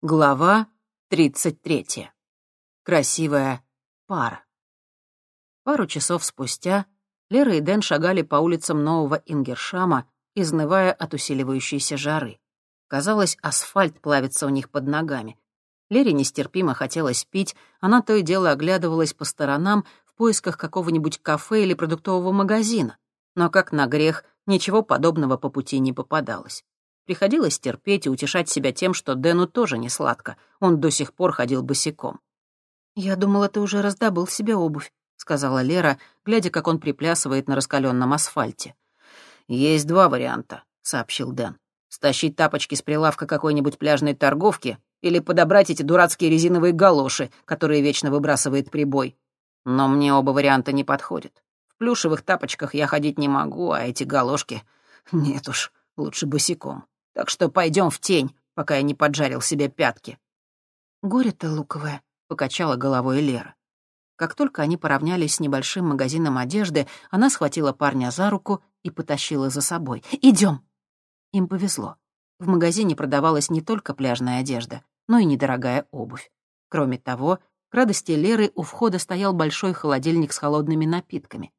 Глава 33. Красивая пара. Пару часов спустя Лера и Дэн шагали по улицам нового Ингершама, изнывая от усиливающейся жары. Казалось, асфальт плавится у них под ногами. Лере нестерпимо хотелось пить, она то и дело оглядывалась по сторонам в поисках какого-нибудь кафе или продуктового магазина. Но, как на грех, ничего подобного по пути не попадалось. Приходилось терпеть и утешать себя тем, что Дэну тоже не сладко. Он до сих пор ходил босиком. «Я думала, ты уже раздобыл себе обувь», — сказала Лера, глядя, как он приплясывает на раскаленном асфальте. «Есть два варианта», — сообщил Дэн. «Стащить тапочки с прилавка какой-нибудь пляжной торговки или подобрать эти дурацкие резиновые галоши, которые вечно выбрасывает прибой. Но мне оба варианта не подходят. В плюшевых тапочках я ходить не могу, а эти галошки... Нет уж, лучше босиком. Так что пойдем в тень, пока я не поджарил себе пятки». «Горе-то луковое», — покачала головой Лера. Как только они поравнялись с небольшим магазином одежды, она схватила парня за руку и потащила за собой. «Идем!» Им повезло. В магазине продавалась не только пляжная одежда, но и недорогая обувь. Кроме того, к радости Леры у входа стоял большой холодильник с холодными напитками.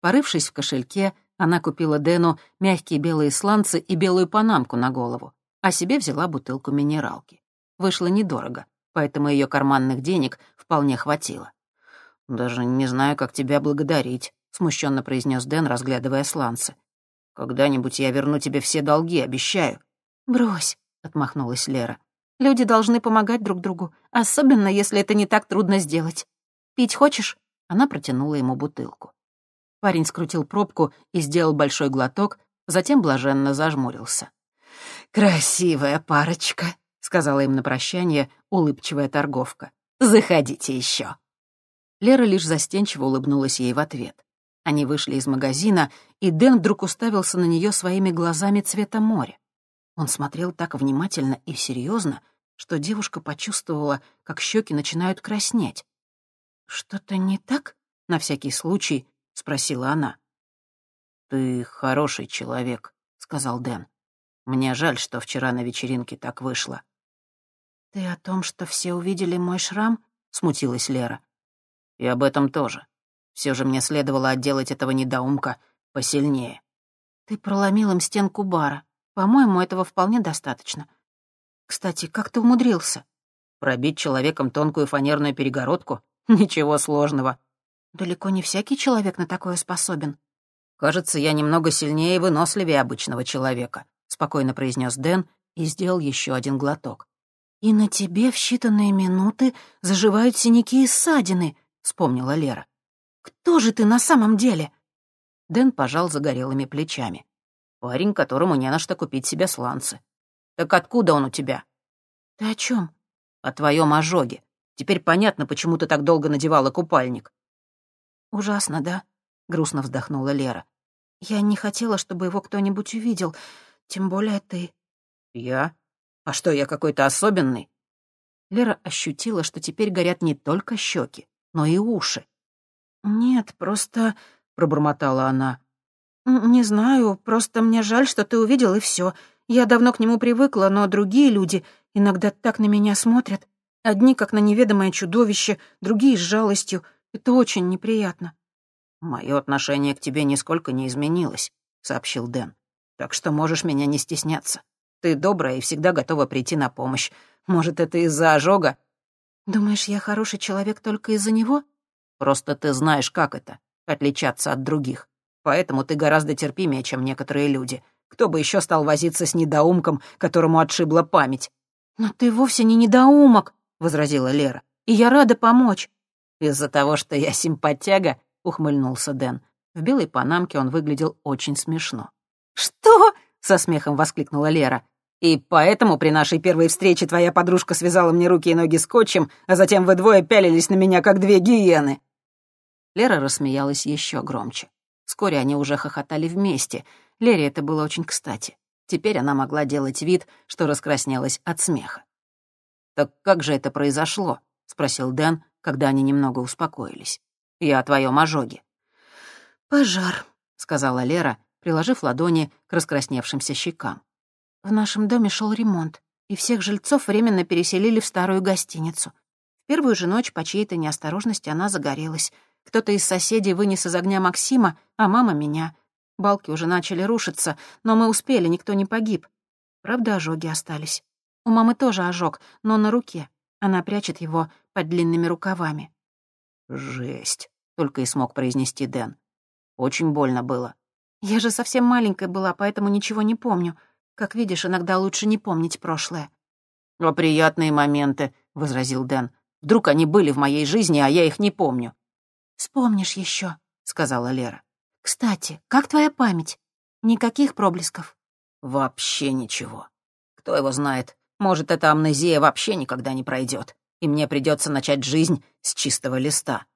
Порывшись в кошельке, она купила Дэну мягкие белые сланцы и белую панамку на голову, а себе взяла бутылку минералки. Вышло недорого, поэтому ее карманных денег вполне хватило. «Даже не знаю, как тебя благодарить», — смущенно произнес Дэн, разглядывая сланцы. «Когда-нибудь я верну тебе все долги, обещаю». «Брось», — отмахнулась Лера. «Люди должны помогать друг другу, особенно если это не так трудно сделать. Пить хочешь?» Она протянула ему бутылку. Парень скрутил пробку и сделал большой глоток, затем блаженно зажмурился. «Красивая парочка», — сказала им на прощание улыбчивая торговка. «Заходите еще». Лера лишь застенчиво улыбнулась ей в ответ. Они вышли из магазина, и Дэн вдруг уставился на нее своими глазами цвета моря. Он смотрел так внимательно и серьезно, что девушка почувствовала, как щеки начинают краснеть. «Что-то не так?» — на всякий случай — спросила она. «Ты хороший человек», — сказал Дэн. «Мне жаль, что вчера на вечеринке так вышло». «Ты о том, что все увидели мой шрам?» — смутилась Лера. «И об этом тоже. Все же мне следовало отделать этого недоумка посильнее». «Ты проломил им стенку бара. По-моему, этого вполне достаточно. Кстати, как ты умудрился?» «Пробить человеком тонкую фанерную перегородку? Ничего сложного. Далеко не всякий человек на такое способен. «Кажется, я немного сильнее и выносливее обычного человека», — спокойно произнес Дэн и сделал еще один глоток. «И на тебе в считанные минуты заживают синяки и ссадины», — вспомнила Лера. «Кто же ты на самом деле?» Дэн пожал загорелыми плечами. «Парень, которому не на что купить себе сланцы. Так откуда он у тебя?» «Ты о чем? «О твоем ожоге. Теперь понятно, почему ты так долго надевала купальник». «Ужасно, да?» — грустно вздохнула Лера. «Я не хотела, чтобы его кто-нибудь увидел, тем более ты». «Я? А что, я какой-то особенный?» Лера ощутила, что теперь горят не только щеки, но и уши. «Нет, просто...» — пробормотала она. «Не знаю, просто мне жаль, что ты увидел, и все. Я давно к нему привыкла, но другие люди иногда так на меня смотрят. Одни, как на неведомое чудовище, другие с жалостью. Это очень неприятно». «Мое отношение к тебе нисколько не изменилось», — сообщил Дэн. «Так что можешь меня не стесняться. Ты добрая и всегда готова прийти на помощь. Может, это из-за ожога?» «Думаешь, я хороший человек только из-за него?» «Просто ты знаешь, как это — отличаться от других. Поэтому ты гораздо терпимее, чем некоторые люди. Кто бы еще стал возиться с недоумком, которому отшибла память?» «Но ты вовсе не недоумок», — возразила Лера. «И я рада помочь. «Из-за того, что я симпатяга?» — ухмыльнулся Дэн. В белой панамке он выглядел очень смешно. «Что?» — со смехом воскликнула Лера. «И поэтому при нашей первой встрече твоя подружка связала мне руки и ноги скотчем, а затем вы двое пялились на меня, как две гиены». Лера рассмеялась еще громче. Вскоре они уже хохотали вместе. Лере это было очень кстати. Теперь она могла делать вид, что раскраснелась от смеха. «Так как же это произошло?» — спросил Дэн, когда они немного успокоились. «Я о твоем ожоге». «Пожар», — сказала Лера, приложив ладони к раскрасневшимся щекам. «В нашем доме шел ремонт. и всех жильцов временно переселили в старую гостиницу. В первую же ночь по чьей-то неосторожности она загорелась. Кто-то из соседей вынес из огня Максима, а мама — меня. Балки уже начали рушиться, но мы успели, никто не погиб. Правда, ожоги остались. У мамы тоже ожог, но на руке. Она прячет его под длинными рукавами. «Жесть», — только и смог произнести Дэн. «Очень больно было». «Я же совсем маленькая была, поэтому ничего не помню. Как видишь, иногда лучше не помнить прошлое». «Но приятные моменты», — возразил Дэн. «Вдруг они были в моей жизни, а я их не помню». «Вспомнишь еще», — сказала Лера. «Кстати, как твоя память? Никаких проблесков?» «Вообще ничего. Кто его знает, может, эта амнезия вообще никогда не пройдет, и мне придется начать жизнь с чистого листа.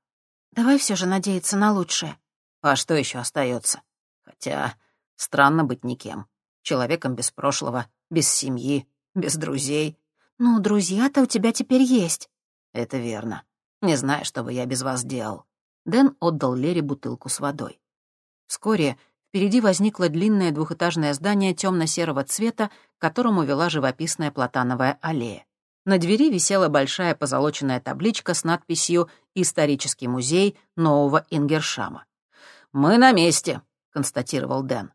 Давай все же надеяться на лучшее. А что еще остается? Хотя странно быть никем. Человеком без прошлого, без семьи, без друзей. Ну, друзья-то у тебя теперь есть. Это верно. Не знаю, что бы я без вас делал. Дэн отдал Лере бутылку с водой. Вскоре Впереди возникло длинное двухэтажное здание темно-серого цвета, к которому вела живописная платановая аллея. На двери висела большая позолоченная табличка с надписью «Исторический музей Нового Ингершама». «Мы на месте», — констатировал Дэн.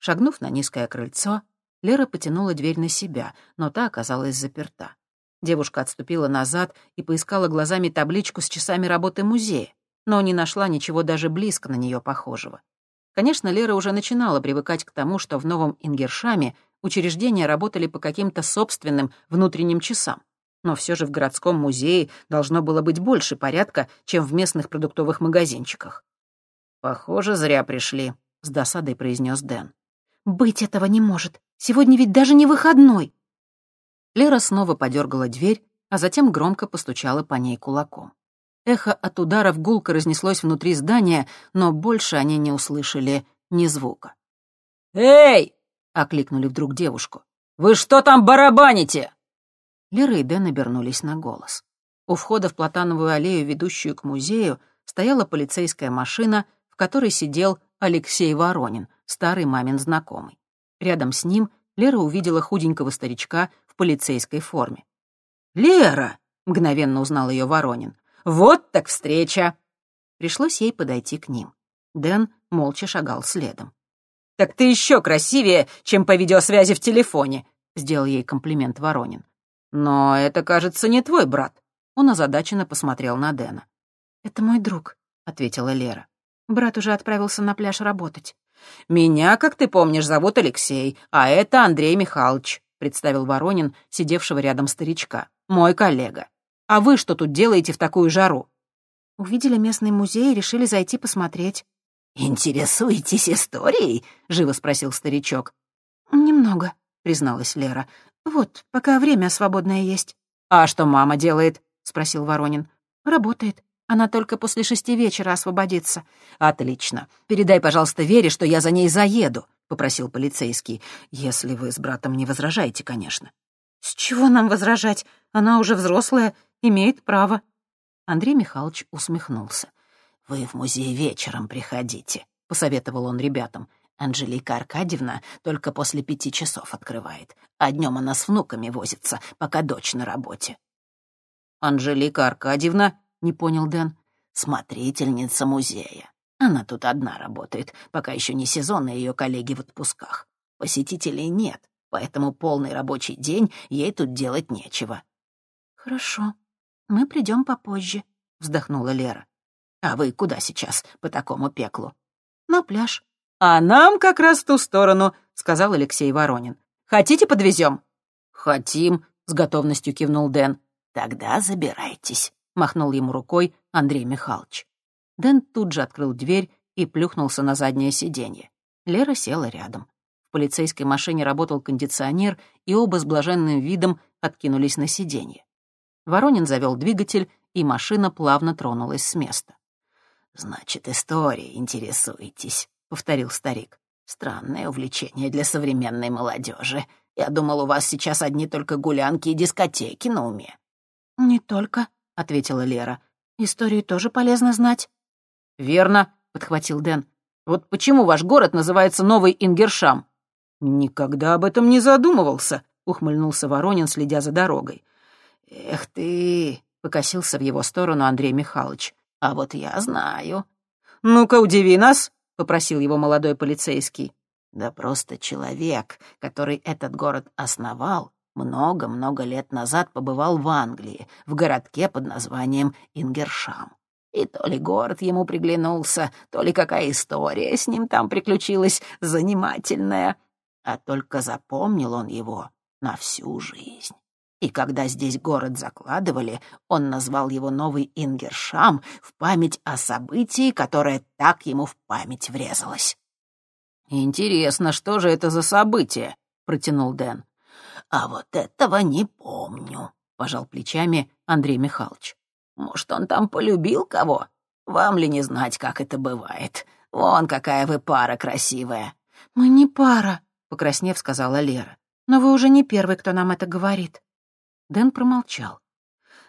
Шагнув на низкое крыльцо, Лера потянула дверь на себя, но та оказалась заперта. Девушка отступила назад и поискала глазами табличку с часами работы музея, но не нашла ничего даже близко на нее похожего. Конечно, Лера уже начинала привыкать к тому, что в Новом Ингершаме учреждения работали по каким-то собственным внутренним часам. Но все же в городском музее должно было быть больше порядка, чем в местных продуктовых магазинчиках. «Похоже, зря пришли», — с досадой произнес Дэн. «Быть этого не может. Сегодня ведь даже не выходной». Лера снова подергала дверь, а затем громко постучала по ней кулаком. Эхо от ударов гулко разнеслось внутри здания, но больше они не услышали ни звука. «Эй!» — окликнули вдруг девушку. «Вы что там барабаните?» Лера и Дэн обернулись на голос. У входа в Платановую аллею, ведущую к музею, стояла полицейская машина, в которой сидел Алексей Воронин, старый мамин знакомый. Рядом с ним Лера увидела худенького старичка в полицейской форме. «Лера!» — мгновенно узнал ее Воронин. Вот так встреча!» Пришлось ей подойти к ним. Дэн молча шагал следом. «Так ты еще красивее, чем по видеосвязи в телефоне», — сделал ей комплимент Воронин. «Но это, кажется, не твой брат». Он озадаченно посмотрел на Дэна. «Это мой друг», — ответила Лера. «Брат уже отправился на пляж работать». «Меня, как ты помнишь, зовут Алексей, а это Андрей Михайлович», — представил Воронин, сидевшего рядом старичка. «Мой коллега». А вы что тут делаете в такую жару?» «Увидели местный музей и решили зайти посмотреть». «Интересуетесь историей?» — живо спросил старичок. «Немного», — призналась Лера. «Вот, пока время свободное есть». «А что мама делает?» — спросил Воронин. «Работает. Она только после шести вечера освободится». «Отлично. Передай, пожалуйста, Вере, что я за ней заеду», — попросил полицейский. «Если вы с братом не возражаете, конечно». «С чего нам возражать? Она уже взрослая имеет право». Андрей Михайлович усмехнулся. «Вы в музей вечером приходите», — посоветовал он ребятам. «Анжелика Аркадьевна только после пяти часов открывает, а днем она с внуками возится, пока дочь на работе». «Анжелика Аркадьевна?» — не понял Дэн. «Смотрительница музея. Она тут одна работает, пока еще не сезон, и ее коллеги в отпусках. Посетителей нет, поэтому полный рабочий день ей тут делать нечего». «Хорошо», «Мы придем попозже», — вздохнула Лера. «А вы куда сейчас, по такому пеклу?» «На пляж». «А нам как раз в ту сторону», — сказал Алексей Воронин. «Хотите, подвезем?» «Хотим», — с готовностью кивнул Дэн. «Тогда забирайтесь», — махнул ему рукой Андрей Михайлович. Дэн тут же открыл дверь и плюхнулся на заднее сиденье. Лера села рядом. В полицейской машине работал кондиционер, и оба с блаженным видом откинулись на сиденье. Воронин завел двигатель, и машина плавно тронулась с места. «Значит, историей интересуетесь», — повторил старик. «Странное увлечение для современной молодежи. Я думал, у вас сейчас одни только гулянки и дискотеки на уме». «Не только», — ответила Лера. «Историю тоже полезно знать». «Верно», — подхватил Дэн. «Вот почему ваш город называется Новый Ингершам?» «Никогда об этом не задумывался», ухмыльнулся Воронин, следя за дорогой. «Эх ты!» — покосился в его сторону Андрей Михайлович. «А вот я знаю». «Ну-ка, удиви нас!» — попросил его молодой полицейский. «Да просто человек, который этот город основал, много-много лет назад побывал в Англии, в городке под названием Ингершам. И то ли город ему приглянулся, то ли какая история с ним там приключилась занимательная. А только запомнил он его на всю жизнь. И когда здесь город закладывали, он назвал его Новый Ингершам в память о событии, которое так ему в память врезалось. «Интересно, что же это за событие?» — протянул Дэн. «А вот этого не помню», — пожал плечами Андрей Михайлович. «Может, он там полюбил кого? Вам ли не знать, как это бывает? Вон какая вы пара красивая». «Мы не пара», — покраснев, сказала Лера. «Но вы уже не первый, кто нам это говорит». Дэн промолчал.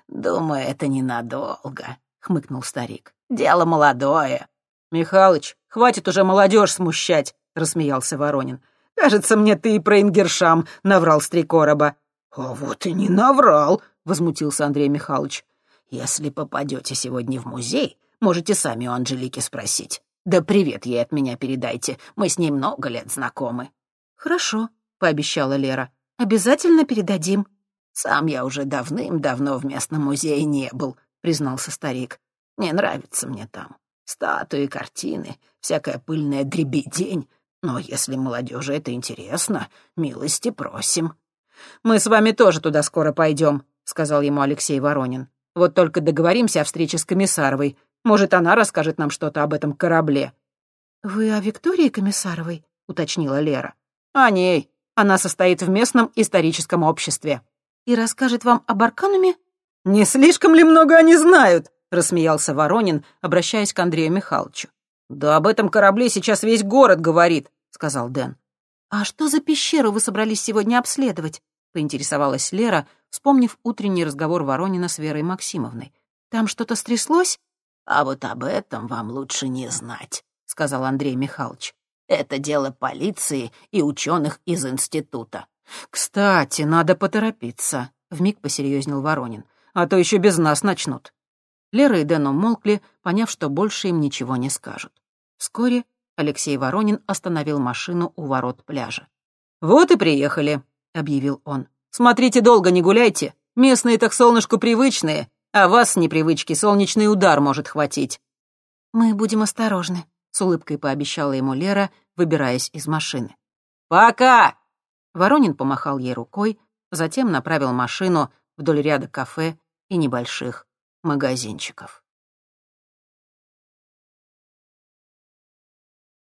«Думаю, это ненадолго», — хмыкнул старик. «Дело молодое». «Михалыч, хватит уже молодежь смущать», — рассмеялся Воронин. «Кажется, мне ты и про Ингершам наврал с три короба». «А вот и не наврал», — возмутился Андрей Михайлович. «Если попадете сегодня в музей, можете сами у Анжелики спросить. Да привет ей от меня передайте, мы с ней много лет знакомы». «Хорошо», — пообещала Лера. «Обязательно передадим». «Сам я уже давным-давно в местном музее не был», — признался старик. «Не нравится мне там. Статуи, картины, всякая пыльная дребедень. Но если молодежи это интересно, милости просим». «Мы с вами тоже туда скоро пойдем», — сказал ему Алексей Воронин. «Вот только договоримся о встрече с Комиссаровой. Может, она расскажет нам что-то об этом корабле». «Вы о Виктории Комиссаровой?» — уточнила Лера. «О ней. Она состоит в местном историческом обществе» и расскажет вам об Аркануме?» «Не слишком ли много они знают?» — рассмеялся Воронин, обращаясь к Андрею Михайловичу. «Да об этом корабле сейчас весь город говорит», — сказал Дэн. «А что за пещеру вы собрались сегодня обследовать?» — поинтересовалась Лера, вспомнив утренний разговор Воронина с Верой Максимовной. «Там что-то стряслось?» «А вот об этом вам лучше не знать», — сказал Андрей Михайлович. «Это дело полиции и ученых из института. «Кстати, надо поторопиться», — вмиг посерьезнел Воронин. «А то еще без нас начнут». Лера и Дэн умолкли, поняв, что больше им ничего не скажут. Вскоре Алексей Воронин остановил машину у ворот пляжа. «Вот и приехали», — объявил он. «Смотрите, долго не гуляйте. Местные так солнышку привычные, а вас с непривычки солнечный удар может хватить». «Мы будем осторожны», — с улыбкой пообещала ему Лера, выбираясь из машины. «Пока!» Воронин помахал ей рукой, затем направил машину вдоль ряда кафе и небольших магазинчиков.